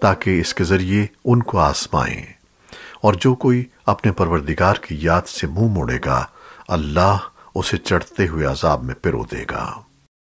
تاکہ اس کے ذریعے ان کو آسمائیں اور جو کوئی اپنے پروردگار کی یاد سے منہ موڑے گا، اللہ اسے چڑھتے ہوئے عذاب میں پرو دے گا۔